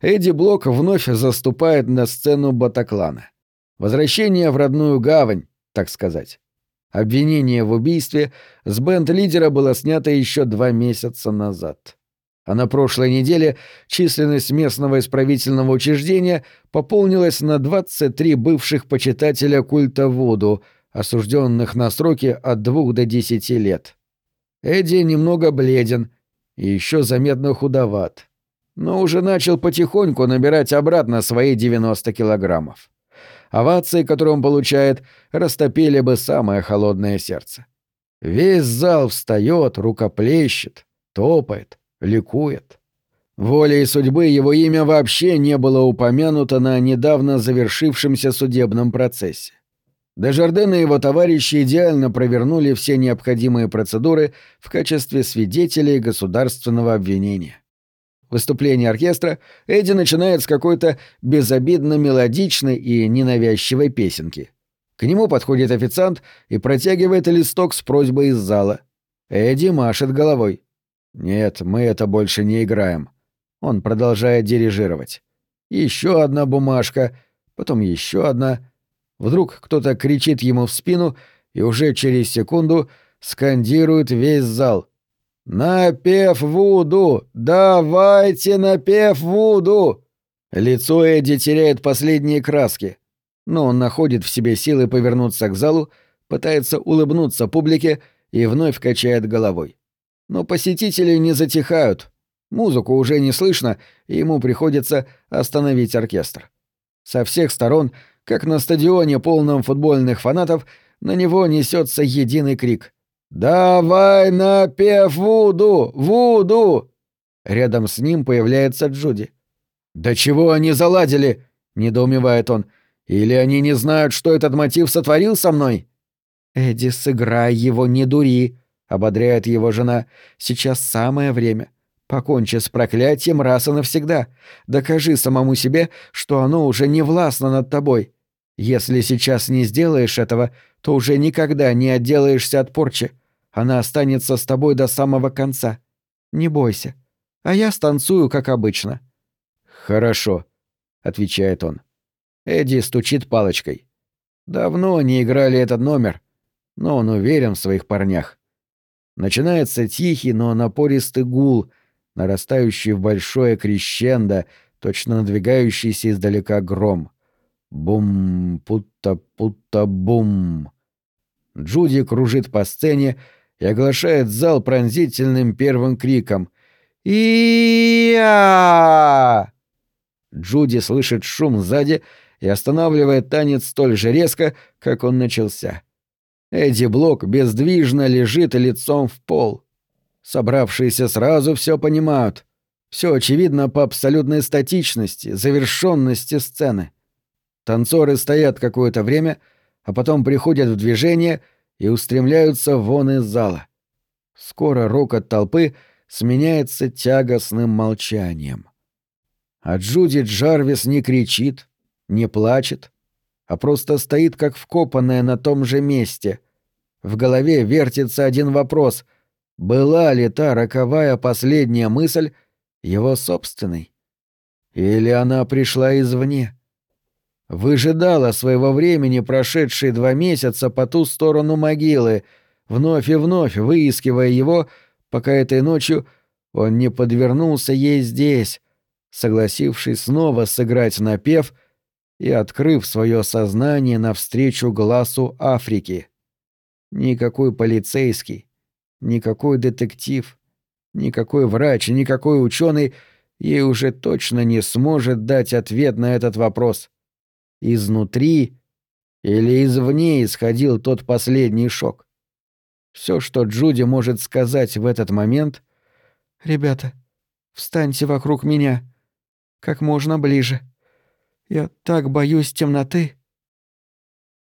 Эдди Блок вновь заступает на сцену Батаклана. Возвращение в родную гавань, так сказать. Обвинение в убийстве с бенд-лидера было снято еще два месяца назад. А на прошлой неделе численность местного исправительного учреждения пополнилась на 23 бывших почитателя культа Вуду, осужденных на сроки от 2 до 10 лет. Эдди немного бледен и еще заметно худоват, но уже начал потихоньку набирать обратно свои 90 килограммов. Овации, которые он получает, растопили бы самое холодное сердце. Весь зал встает, рукоплещет, топает, ликует. Волей судьбы его имя вообще не было упомянуто на недавно завершившемся судебном процессе. Дежарден и его товарищи идеально провернули все необходимые процедуры в качестве свидетелей государственного обвинения. Выступление оркестра Эдди начинает с какой-то безобидно мелодичной и ненавязчивой песенки. К нему подходит официант и протягивает листок с просьбой из зала. Эдди машет головой. «Нет, мы это больше не играем». Он продолжает дирижировать. Еще одна бумажка, потом еще одна. Вдруг кто-то кричит ему в спину и уже через секунду скандирует весь зал. «Напев Вуду! Давайте напев Вуду!» Лицо Эдди теряет последние краски, но он находит в себе силы повернуться к залу, пытается улыбнуться публике и вновь качает головой. Но посетители не затихают. Музыку уже не слышно, и ему приходится остановить оркестр. Со всех сторон — как на стадионе, полном футбольных фанатов, на него несется единый крик. «Давай напев Вуду! Вуду!» Рядом с ним появляется Джуди. «Да чего они заладили?» — недоумевает он. «Или они не знают, что этот мотив сотворил со мной?» «Эдди, сыграй его, не дури», — ободряет его жена. «Сейчас самое время. Покончи с проклятием раз и навсегда. Докажи самому себе, что оно уже не властно над тобой. Если сейчас не сделаешь этого, то уже никогда не отделаешься от порчи. Она останется с тобой до самого конца. Не бойся. А я станцую, как обычно». «Хорошо», — отвечает он. Эдди стучит палочкой. Давно не играли этот номер, но он уверен в своих парнях. Начинается тихий, но напористый гул — нарастающий в большое крещендо, точно надвигающийся издалека гром. Бум-путта-путта-бум. Джуди кружит по сцене и оглашает зал пронзительным первым криком и Джуди слышит шум сзади и останавливает танец столь же резко, как он начался. Эдди Блок бездвижно лежит лицом в пол. Собравшиеся сразу все понимают. Все очевидно по абсолютной статичности, завершенности сцены. Танцоры стоят какое-то время, а потом приходят в движение и устремляются вон из зала. Скоро рокот толпы сменяется тягостным молчанием. А Джуди Джарвис не кричит, не плачет, а просто стоит как вкопанная на том же месте. В голове вертится один вопрос — была ли та роковая последняя мысль его собственной? Или она пришла извне? Выжидала своего времени прошедшие два месяца по ту сторону могилы, вновь и вновь выискивая его, пока этой ночью он не подвернулся ей здесь, согласившись снова сыграть напев и открыв свое сознание навстречу глазу Африки. Никакой полицейский, Никакой детектив, никакой врач, никакой ученый ей уже точно не сможет дать ответ на этот вопрос. Изнутри или извне исходил тот последний шок. Все, что Джуди может сказать в этот момент... «Ребята, встаньте вокруг меня. Как можно ближе. Я так боюсь темноты».